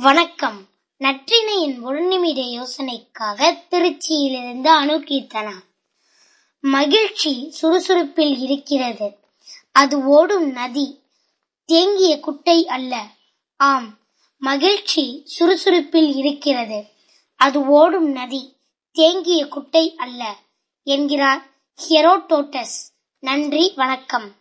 வணக்கம். நற்றினையின் ஒரு நிமிட யோசனைக்காக திருச்சியிலிருந்து அணுகீர்த்தனா மகிழ்ச்சி சுறுசுறுப்பில் இருக்கிறது. அது ஓடும் நதி. தேங்கிய குட்டை அல்ல. ஆம் மகிழ்ச்சி சுறுசுறுப்பில் இருக்கிறது. அது ஓடும் நதி. தேங்கிய குட்டை அல்ல என்கிறார் ஹெரோடோட்டஸ். நன்றி வணக்கம்.